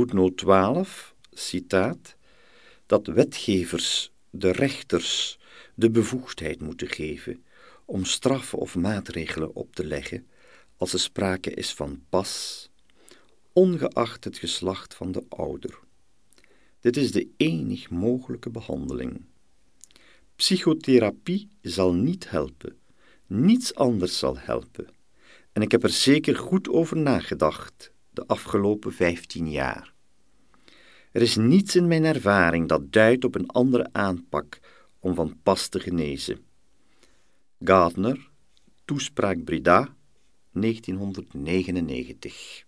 voetnoot 12, citaat, dat wetgevers de rechters de bevoegdheid moeten geven om straffen of maatregelen op te leggen als er sprake is van pas, ongeacht het geslacht van de ouder. Dit is de enig mogelijke behandeling. Psychotherapie zal niet helpen, niets anders zal helpen. En ik heb er zeker goed over nagedacht de afgelopen vijftien jaar. Er is niets in mijn ervaring dat duidt op een andere aanpak om van pas te genezen. Gardner, toespraak Brida, 1999